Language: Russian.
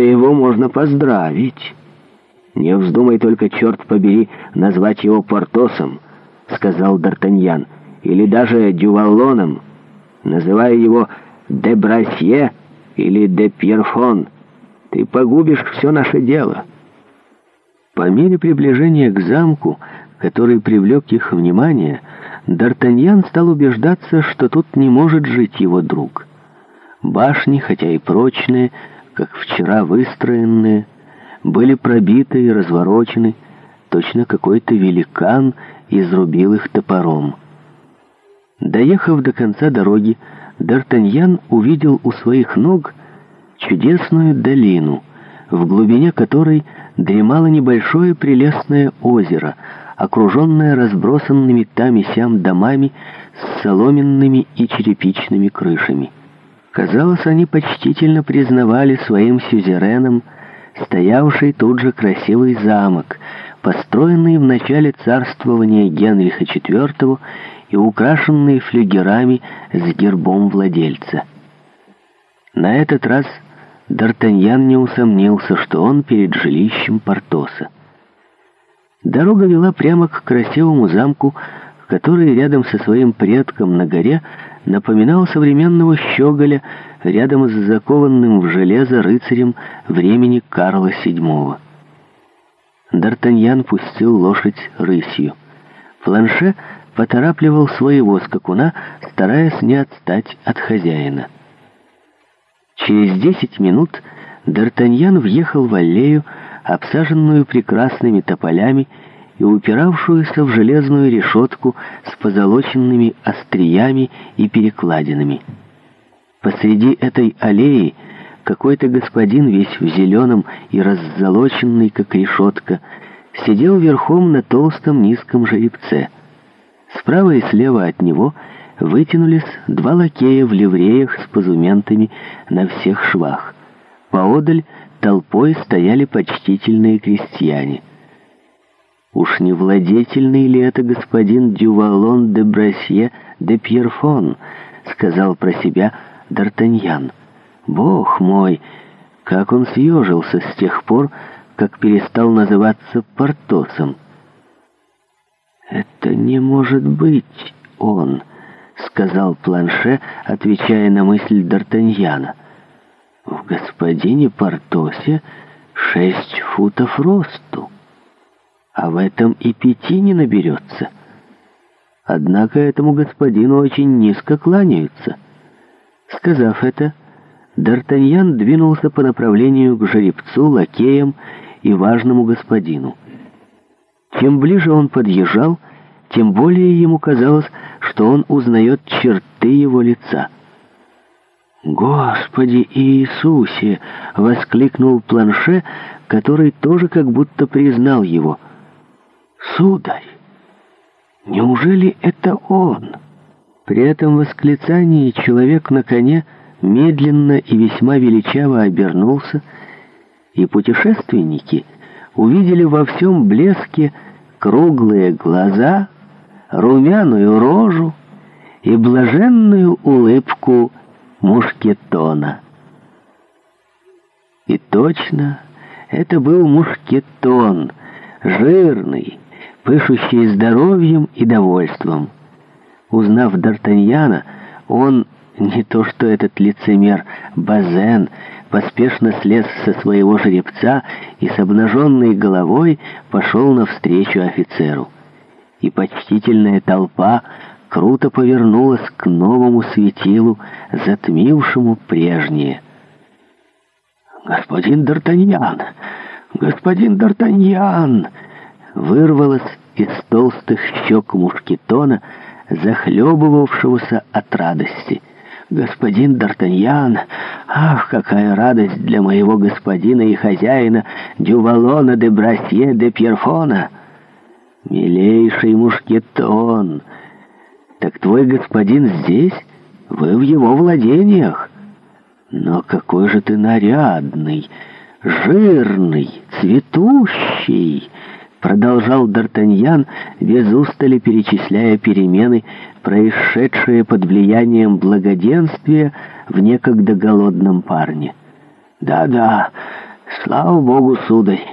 его можно поздравить. Не вздумай только, черт побери, назвать его Портосом, сказал Д'Артаньян, или даже Дювалоном, называя его де Брасье или де Пьерфон. Ты погубишь все наше дело. По мере приближения к замку, который привлек их внимание, Д'Артаньян стал убеждаться, что тут не может жить его друг. Башни, хотя и прочные, как вчера выстроенные, были пробиты и разворочены, точно какой-то великан изрубил их топором. Доехав до конца дороги, Д'Артаньян увидел у своих ног чудесную долину, в глубине которой дремало небольшое прелестное озеро, окруженное разбросанными там и сям домами с соломенными и черепичными крышами. Казалось, они почтительно признавали своим сюзереном стоявший тут же красивый замок, построенный в начале царствования Генриха IV и украшенный флюгерами с гербом владельца. На этот раз Д'Артаньян не усомнился, что он перед жилищем Портоса. Дорога вела прямо к красивому замку, который рядом со своим предком на горе – напоминал современного щеголя рядом с закованным в железо рыцарем времени Карла VII. Д'Артаньян пустил лошадь рысью. Планше поторапливал своего скакуна, стараясь не отстать от хозяина. Через десять минут Д'Артаньян въехал в аллею, обсаженную прекрасными тополями, и упиравшуюся в железную решетку с позолоченными остриями и перекладинами. Посреди этой аллеи какой-то господин, весь в зеленом и раззолоченный, как решетка, сидел верхом на толстом низком жеребце. Справа и слева от него вытянулись два лакея в ливреях с позументами на всех швах. Поодаль толпой стояли почтительные крестьяне — Уж не владетельный ли это господин Дювалон де Брасье де Пьерфон, сказал про себя Д'Артаньян. Бог мой, как он съежился с тех пор, как перестал называться Портосом. Это не может быть он, сказал Планше, отвечая на мысль Д'Артаньяна. В господине Портосе шесть футов росту а в этом и пяти не наберется. Однако этому господину очень низко кланяются. Сказав это, Д'Артаньян двинулся по направлению к жеребцу, лакеям и важному господину. Чем ближе он подъезжал, тем более ему казалось, что он узнает черты его лица. «Господи Иисусе!» — воскликнул Планше, который тоже как будто признал его — «Сударь, неужели это он?» При этом восклицании человек на коне медленно и весьма величаво обернулся, и путешественники увидели во всем блеске круглые глаза, румяную рожу и блаженную улыбку мушкетона. И точно это был мушкетон, жирный, пышущие здоровьем и довольством. Узнав Д'Артаньяна, он, не то что этот лицемер Базен, поспешно слез со своего жеребца и с обнаженной головой пошел навстречу офицеру. И почтительная толпа круто повернулась к новому светилу, затмившему прежнее. «Господин Д'Артаньян! Господин Д'Артаньян!» вырвалось из толстых щек мушкетона, захлебывавшегося от радости. «Господин Д'Артаньян! Ах, какая радость для моего господина и хозяина Дювалона де Брасье де Пьерфона!» «Милейший мушкетон! Так твой господин здесь? Вы в его владениях? Но какой же ты нарядный, жирный, цветущий!» продолжал Д'Артаньян, без устали перечисляя перемены, происшедшие под влиянием благоденствия в некогда голодном парне. «Да-да, слава богу, сударь,